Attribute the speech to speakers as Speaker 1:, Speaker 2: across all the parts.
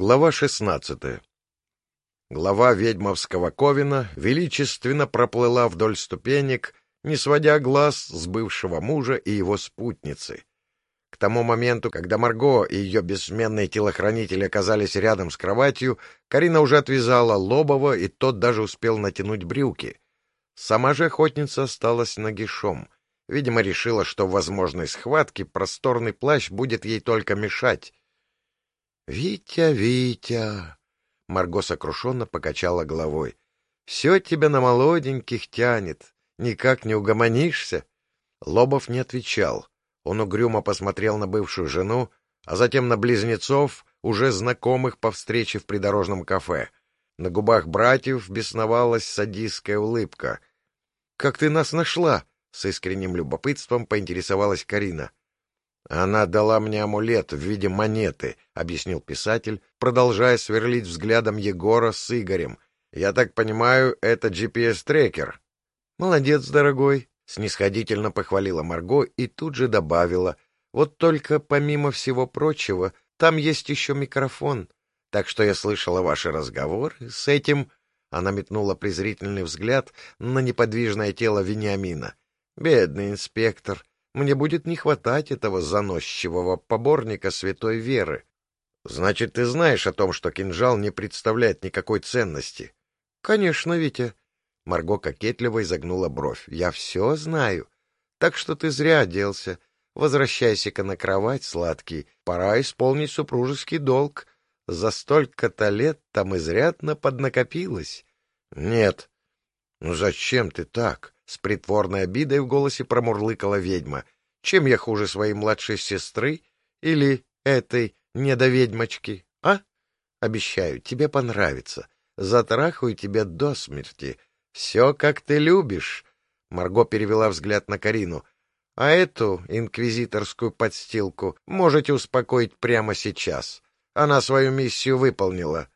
Speaker 1: Глава 16. Глава ведьмовского ковина величественно проплыла вдоль ступенек, не сводя глаз с бывшего мужа и его спутницы. К тому моменту, когда Марго и ее бессменные телохранители оказались рядом с кроватью, Карина уже отвязала Лобова, и тот даже успел натянуть брюки. Сама же охотница осталась нагишом. Видимо, решила, что в возможной схватке просторный плащ будет ей только мешать. «Витя, Витя!» Марго сокрушенно покачала головой. «Все тебя на молоденьких тянет. Никак не угомонишься?» Лобов не отвечал. Он угрюмо посмотрел на бывшую жену, а затем на близнецов, уже знакомых по встрече в придорожном кафе. На губах братьев бесновалась садистская улыбка. «Как ты нас нашла?» — с искренним любопытством поинтересовалась Карина. «Она дала мне амулет в виде монеты», — объяснил писатель, продолжая сверлить взглядом Егора с Игорем. «Я так понимаю, это GPS-трекер». «Молодец, дорогой», — снисходительно похвалила Марго и тут же добавила. «Вот только, помимо всего прочего, там есть еще микрофон, так что я слышала ваши разговоры с этим...» Она метнула презрительный взгляд на неподвижное тело Вениамина. «Бедный инспектор, мне будет не хватать этого заносчивого поборника святой веры. Значит, ты знаешь о том, что кинжал не представляет никакой ценности? — Конечно, Витя. Марго кокетливо изогнула бровь. — Я все знаю. Так что ты зря оделся. Возвращайся-ка на кровать, сладкий. Пора исполнить супружеский долг. За столько-то лет там изрядно поднакопилось. — Нет. — Ну зачем ты так? С притворной обидой в голосе промурлыкала ведьма. Чем я хуже своей младшей сестры или этой недоведьмочки, а? Обещаю, тебе понравится. Затрахаю тебя до смерти. Все, как ты любишь. Марго перевела взгляд на Карину. А эту инквизиторскую подстилку можете успокоить прямо сейчас. Она свою миссию выполнила.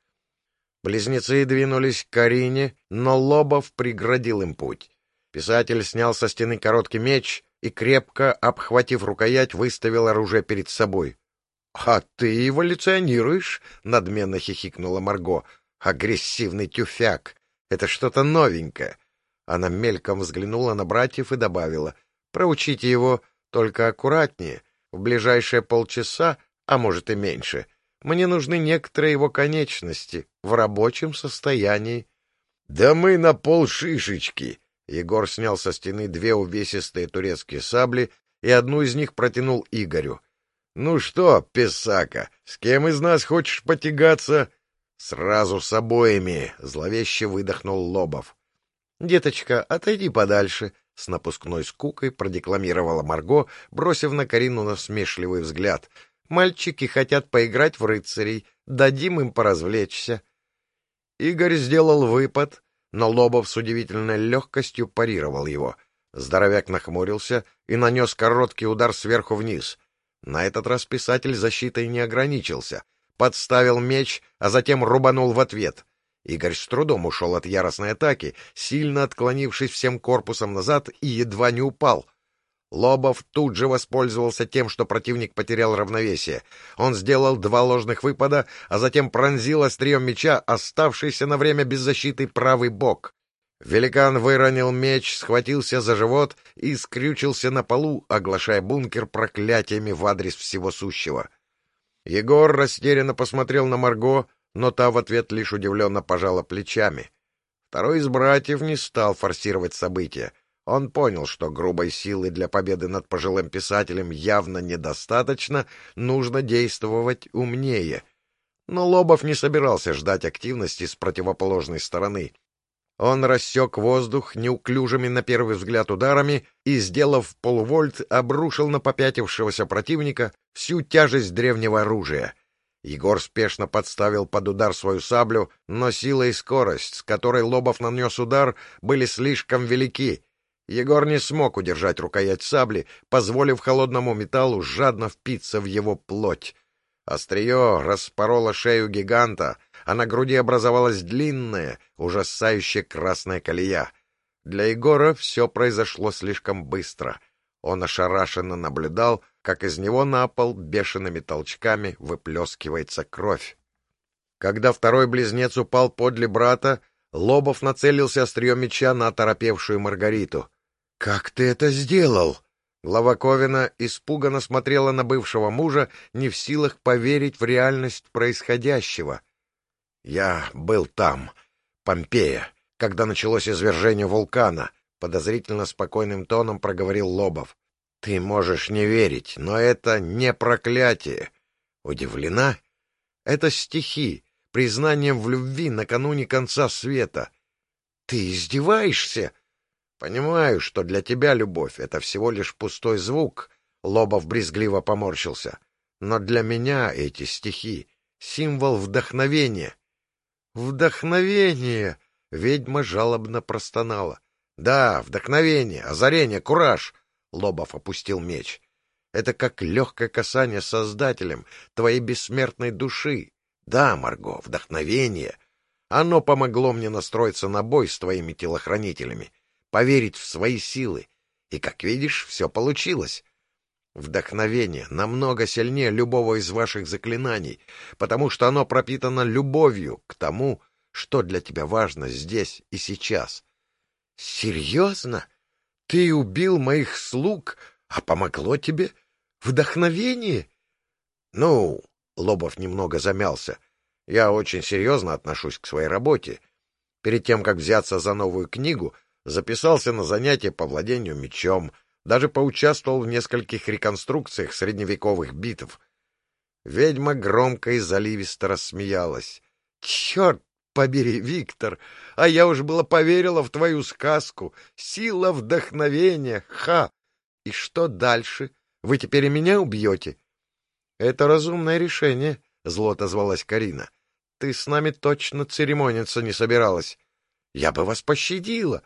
Speaker 1: Близнецы двинулись к Карине, но Лобов преградил им путь. Писатель снял со стены короткий меч и, крепко обхватив рукоять, выставил оружие перед собой. — А ты эволюционируешь? — надменно хихикнула Марго. — Агрессивный тюфяк. Это что-то новенькое. Она мельком взглянула на братьев и добавила. — Проучите его, только аккуратнее. В ближайшие полчаса, а может и меньше, мне нужны некоторые его конечности в рабочем состоянии. — Да мы на полшишечки! Егор снял со стены две увесистые турецкие сабли и одну из них протянул Игорю. — Ну что, писака, с кем из нас хочешь потягаться? — Сразу с обоими, — зловеще выдохнул Лобов. — Деточка, отойди подальше, — с напускной скукой продекламировала Марго, бросив на Карину насмешливый взгляд. — Мальчики хотят поиграть в рыцарей, дадим им поразвлечься. Игорь сделал выпад, но Лобов с удивительной легкостью парировал его. Здоровяк нахмурился и нанес короткий удар сверху вниз. На этот раз писатель защитой не ограничился. Подставил меч, а затем рубанул в ответ. Игорь с трудом ушел от яростной атаки, сильно отклонившись всем корпусом назад и едва не упал. Лобов тут же воспользовался тем, что противник потерял равновесие. Он сделал два ложных выпада, а затем пронзил острием меча оставшийся на время без защиты правый бок. Великан выронил меч, схватился за живот и скрючился на полу, оглашая бункер проклятиями в адрес всего сущего. Егор растерянно посмотрел на Марго, но та в ответ лишь удивленно пожала плечами. Второй из братьев не стал форсировать события. Он понял, что грубой силы для победы над пожилым писателем явно недостаточно, нужно действовать умнее. Но Лобов не собирался ждать активности с противоположной стороны. Он рассек воздух неуклюжими на первый взгляд ударами и, сделав полувольт, обрушил на попятившегося противника всю тяжесть древнего оружия. Егор спешно подставил под удар свою саблю, но сила и скорость, с которой Лобов нанес удар, были слишком велики, Егор не смог удержать рукоять сабли, позволив холодному металлу жадно впиться в его плоть. Острие распороло шею гиганта, а на груди образовалась длинная, ужасающая красная колея. Для Егора все произошло слишком быстро. Он ошарашенно наблюдал, как из него на пол бешеными толчками выплескивается кровь. Когда второй близнец упал подле брата, Лобов нацелился острием меча на оторопевшую Маргариту. — Как ты это сделал? Глава Ковина испуганно смотрела на бывшего мужа, не в силах поверить в реальность происходящего. — Я был там, Помпея, когда началось извержение вулкана, — подозрительно спокойным тоном проговорил Лобов. — Ты можешь не верить, но это не проклятие. Удивлена? Это стихи, признанием в любви накануне конца света. Ты издеваешься? Понимаю, что для тебя любовь — это всего лишь пустой звук. Лобов брезгливо поморщился. Но для меня эти стихи — символ вдохновения. Вдохновение! Ведьма жалобно простонала. Да, вдохновение, озарение, кураж. Лобов опустил меч. Это как легкое касание Создателем твоей бессмертной души, да, Марго, вдохновение. Оно помогло мне настроиться на бой с твоими телохранителями, поверить в свои силы. И, как видишь, все получилось. Вдохновение намного сильнее любого из ваших заклинаний, потому что оно пропитано любовью к тому, что для тебя важно здесь и сейчас. Серьезно? Ты убил моих слуг, а помогло тебе? Вдохновение? Ну, Лобов немного замялся. Я очень серьезно отношусь к своей работе. Перед тем, как взяться за новую книгу, записался на занятия по владению мечом, даже поучаствовал в нескольких реконструкциях средневековых битв. Ведьма громко и заливисто рассмеялась. — Черт побери, Виктор! А я уж было поверила в твою сказку. Сила вдохновения! Ха! И что дальше? Вы теперь и меня убьете? Это разумное решение, — зло отозвалась Карина. — Ты с нами точно церемониться не собиралась. Я бы вас пощадила.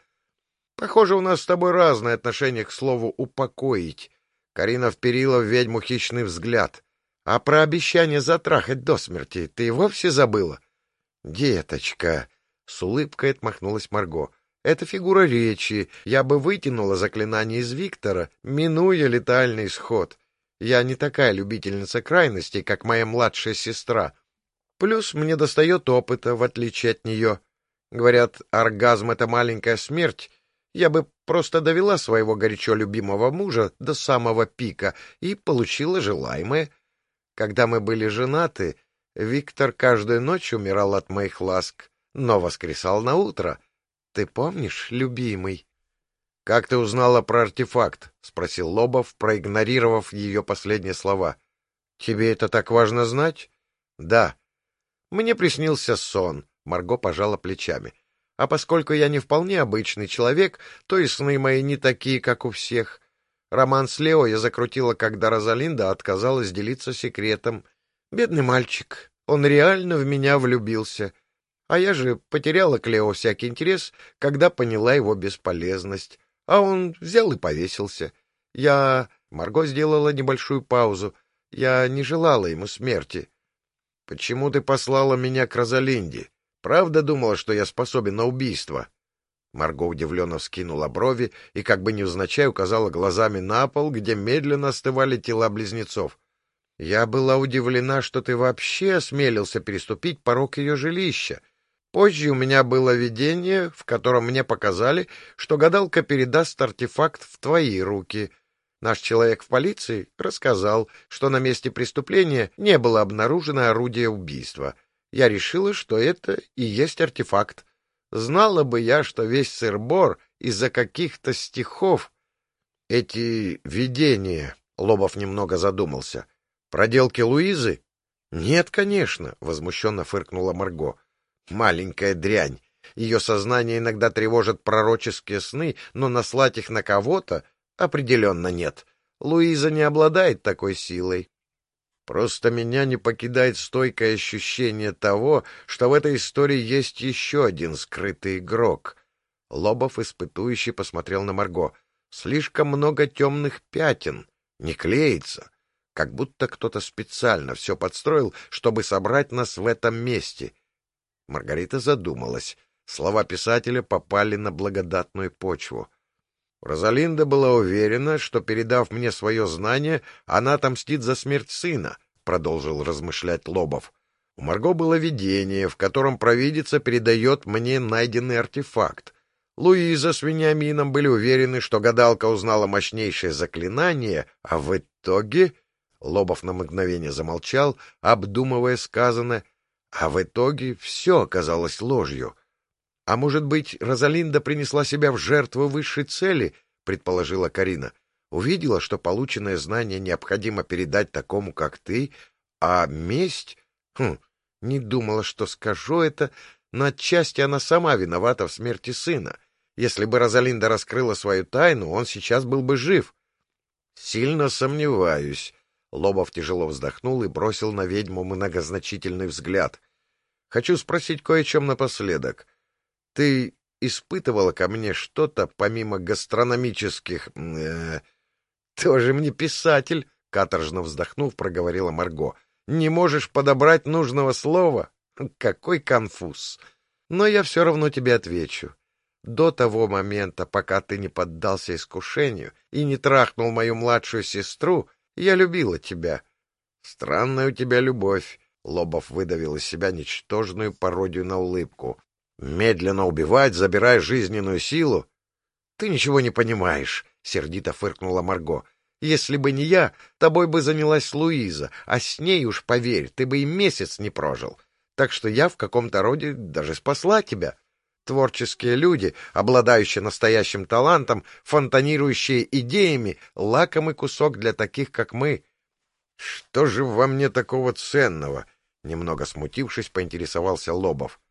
Speaker 1: Похоже, у нас с тобой разное отношение к слову «упокоить». Карина вперила в ведьму хищный взгляд. А про обещание затрахать до смерти ты и вовсе забыла? — Деточка! — с улыбкой отмахнулась Марго. — Это фигура речи. Я бы вытянула заклинание из Виктора, минуя летальный исход. Я не такая любительница крайностей, как моя младшая сестра. Плюс мне достает опыта, в отличие от нее. Говорят, оргазм — это маленькая смерть. Я бы просто довела своего горячо любимого мужа до самого пика и получила желаемое. Когда мы были женаты, Виктор каждую ночь умирал от моих ласк, но воскресал на утро. Ты помнишь, любимый? — Как ты узнала про артефакт? — спросил Лобов, проигнорировав ее последние слова. — Тебе это так важно знать? — Да. Мне приснился сон. Марго пожала плечами. А поскольку я не вполне обычный человек, то и сны мои не такие, как у всех. Роман с Лео я закрутила, когда Розалинда отказалась делиться секретом. Бедный мальчик, он реально в меня влюбился. А я же потеряла к Лео всякий интерес, когда поняла его бесполезность. А он взял и повесился. Я... Марго сделала небольшую паузу. Я не желала ему смерти. — Почему ты послала меня к Розалинде? Правда думала, что я способен на убийство? Марго удивленно вскинула брови и, как бы невзначай, указала глазами на пол, где медленно остывали тела близнецов. — Я была удивлена, что ты вообще осмелился переступить порог ее жилища. Позже у меня было видение, в котором мне показали, что гадалка передаст артефакт в твои руки. Наш человек в полиции рассказал, что на месте преступления не было обнаружено орудие убийства. Я решила, что это и есть артефакт. Знала бы я, что весь сыр-бор из-за каких-то стихов. Эти видения, — Лобов немного задумался, — проделки Луизы? — Нет, конечно, — возмущенно фыркнула Марго. Маленькая дрянь. Ее сознание иногда тревожит пророческие сны, но наслать их на кого-то определенно нет. Луиза не обладает такой силой. Просто меня не покидает стойкое ощущение того, что в этой истории есть еще один скрытый игрок. Лобов испытующий посмотрел на Марго. Слишком много темных пятен. Не клеится. Как будто кто-то специально все подстроил, чтобы собрать нас в этом месте — Маргарита задумалась. Слова писателя попали на благодатную почву. Розалинда была уверена, что, передав мне свое знание, она отомстит за смерть сына, — продолжил размышлять Лобов. У Марго было видение, в котором провидица передает мне найденный артефакт. Луиза с Вениамином были уверены, что гадалка узнала мощнейшее заклинание, а в итоге... Лобов на мгновение замолчал, обдумывая сказанное, а в итоге все оказалось ложью. А может быть, Розалинда принесла себя в жертву высшей цели, предположила Карина. Увидела, что полученное знание необходимо передать такому, как ты, а месть... Хм, не думала, что скажу это, но отчасти она сама виновата в смерти сына. Если бы Розалинда раскрыла свою тайну, он сейчас был бы жив. — Сильно сомневаюсь. Лобов тяжело вздохнул и бросил на ведьму многозначительный взгляд. — Хочу спросить кое о чем напоследок. Ты испытывала ко мне что-то помимо гастрономических... Э, тоже мне писатель, — каторжно вздохнув, проговорила Марго. — Не можешь подобрать нужного слова? Какой конфуз! Но я все равно тебе отвечу. До того момента, пока ты не поддался искушению и не трахнул мою младшую сестру, я любила тебя. Странная у тебя любовь. Лобов выдавил из себя ничтожную пародию на улыбку. Медленно убивать, забирая жизненную силу? Ты ничего не понимаешь, сердито фыркнула Марго. Если бы не я, тобой бы занялась Луиза, а с ней уж, поверь, ты бы и месяц не прожил. Так что я в каком-то роде даже спасла тебя. Творческие люди, обладающие настоящим талантом, фонтанирующие идеями, лакомый кусок для таких, как мы. — Что же во мне такого ценного? — немного смутившись, поинтересовался Лобов. —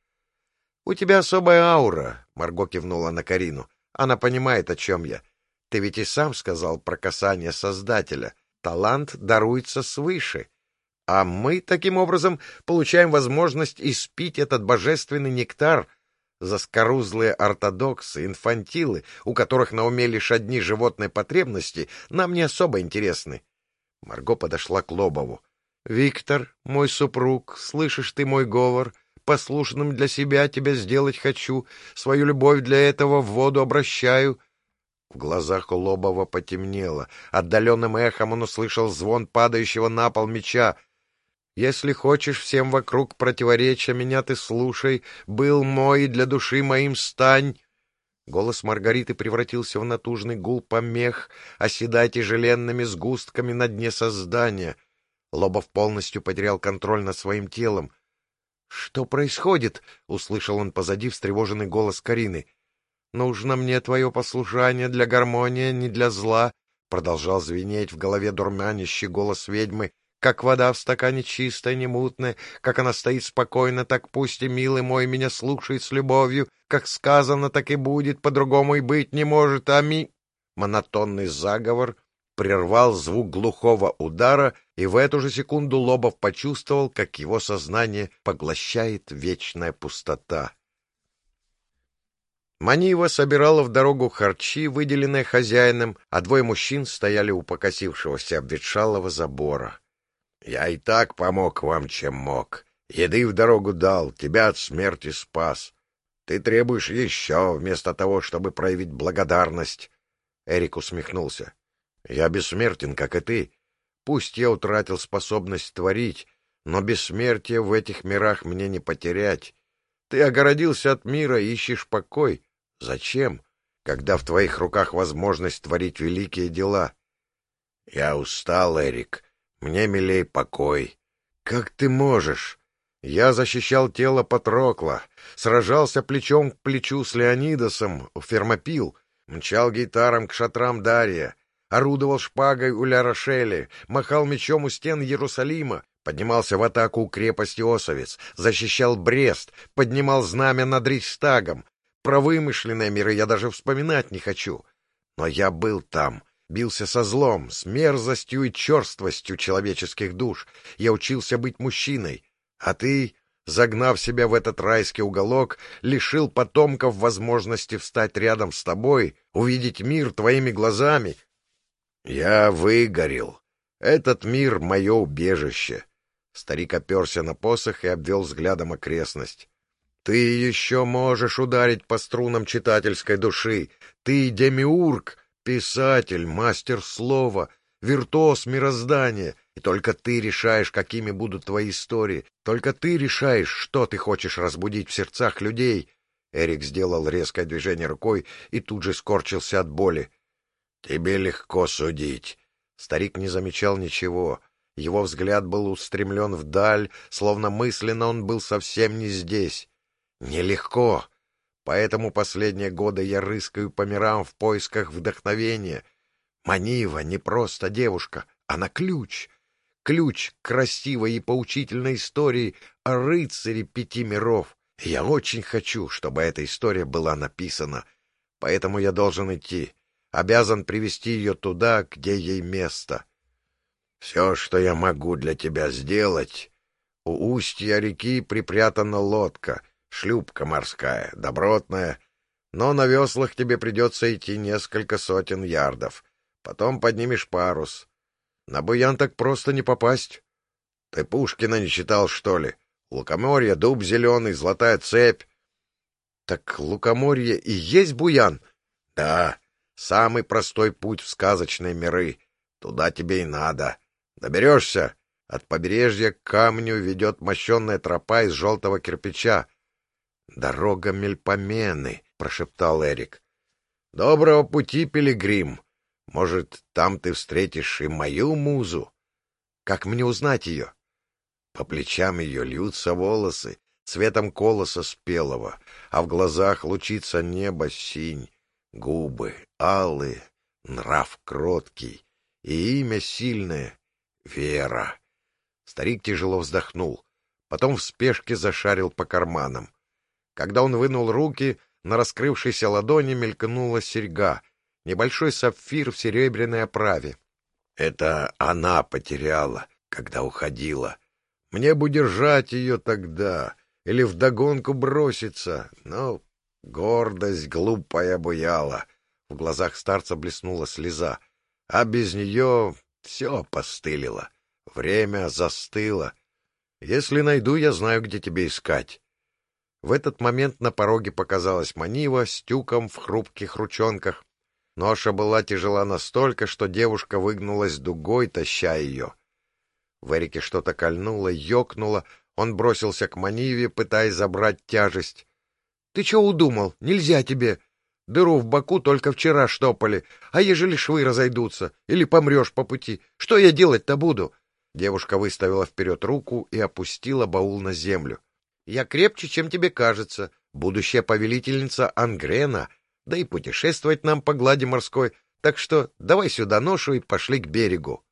Speaker 1: У тебя особая аура, — Марго кивнула на Карину. — Она понимает, о чем я. Ты ведь и сам сказал про касание Создателя. Талант даруется свыше. А мы, таким образом, получаем возможность испить этот божественный нектар — Заскорузлые ортодоксы, инфантилы, у которых на уме лишь одни животные потребности, нам не особо интересны. Марго подошла к Лобову. — Виктор, мой супруг, слышишь ты мой говор? Послушным для себя тебя сделать хочу, свою любовь для этого в воду обращаю. В глазах у Лобова потемнело. Отдаленным эхом он услышал звон падающего на пол меча. Если хочешь всем вокруг противоречия, меня ты слушай. Был мой, для души моим стань. Голос Маргариты превратился в натужный гул помех, оседая тяжеленными сгустками на дне создания. Лобов полностью потерял контроль над своим телом. — Что происходит? — услышал он позади встревоженный голос Карины. — Нужно мне твое послушание для гармонии, не для зла, — продолжал звенеть в голове дурманящий голос ведьмы — как вода в стакане чистая, немутная, как она стоит спокойно, так пусть и милый мой меня слушает с любовью, как сказано, так и будет, по-другому и быть не может, ами...» Монотонный заговор прервал звук глухого удара, и в эту же секунду Лобов почувствовал, как его сознание поглощает вечная пустота. Манива собирала в дорогу харчи, выделенные хозяином, а двое мужчин стояли у покосившегося обветшалого забора. Я и так помог вам, чем мог. Еды в дорогу дал, тебя от смерти спас. Ты требуешь еще, вместо того, чтобы проявить благодарность. Эрик усмехнулся. Я бессмертен, как и ты. Пусть я утратил способность творить, но бессмертие в этих мирах мне не потерять. Ты огородился от мира ищешь покой. Зачем, когда в твоих руках возможность творить великие дела? Я устал, Эрик. Мне милей покой. Как ты можешь? Я защищал тело Патрокла, сражался плечом к плечу с Леонидосом у Фермопил, мчал гитаром к шатрам Дария, орудовал шпагой у Ля-Рошеля, махал мечом у стен Иерусалима, поднимался в атаку у крепости Осовец, защищал Брест, поднимал знамя над Рейхстагом. Про вымышленные миры я даже вспоминать не хочу. Но я был там, бился со злом, с мерзостью и черствостью человеческих душ. Я учился быть мужчиной. А ты, загнав себя в этот райский уголок, лишил потомков возможности встать рядом с тобой, увидеть мир твоими глазами. Я выгорел. Этот мир — мое убежище. Старик оперся на посох и обвел взглядом окрестность. Ты еще можешь ударить по струнам читательской души. Ты демиург, Писатель, мастер слова, виртуоз мироздания. И только ты решаешь, какими будут твои истории. Только ты решаешь, что ты хочешь разбудить в сердцах людей. Эрик сделал резкое движение рукой и тут же скорчился от боли. — Тебе легко судить. Старик не замечал ничего. Его взгляд был устремлен вдаль, словно мысленно он был совсем не здесь. Нелегко. Поэтому последние годы я рыскаю по мирам в поисках вдохновения. Манива не просто девушка, она ключ. Ключ к красивой и поучительной истории о рыцаре пяти миров. Я очень хочу, чтобы эта история была написана. Поэтому я должен идти. Обязан привести ее туда, где ей место. Все, что я могу для тебя сделать... У устья реки припрятана лодка, шлюпка морская, добротная, но на веслах тебе придется идти несколько сотен ярдов. Потом поднимешь парус. На буян так просто не попасть. Ты Пушкина не читал, что ли? Лукоморье, дуб зеленый, золотая цепь. Так лукоморье и есть буян? Да, самый простой путь в сказочные миры. Туда тебе и надо. Доберешься? От побережья к камню ведет мощенная тропа из желтого кирпича. — Дорога Мельпомены, — прошептал Эрик. — Доброго пути, пилигрим. Может, там ты встретишь и мою музу? Как мне узнать ее? По плечам ее льются волосы, цветом колоса спелого, а в глазах лучится небо синь, губы алые, нрав кроткий и имя сильное — Вера. Старик тяжело вздохнул, потом в спешке зашарил по карманам. Когда он вынул руки, на раскрывшейся ладони мелькнула серьга, небольшой сапфир в серебряной оправе. Это она потеряла, когда уходила. Мне бы держать ее тогда или вдогонку броситься, но гордость глупая буяла. В глазах старца блеснула слеза, а без нее все постылило. Время застыло. Если найду, я знаю, где тебе искать. В этот момент на пороге показалась Манива с тюком в хрупких ручонках. Ноша была тяжела настолько, что девушка выгнулась дугой, таща ее. В Эрике что-то кольнуло, ёкнуло. Он бросился к Маниве, пытаясь забрать тяжесть. — Ты чё удумал? Нельзя тебе. Дыру в боку только вчера штопали. А ежели швы разойдутся? Или помрешь по пути? Что я делать-то буду? Девушка выставила вперед руку и опустила баул на землю. — Я крепче, чем тебе кажется. Будущая повелительница Ангрена. Да и путешествовать нам по глади морской. Так что давай сюда ношу и пошли к берегу.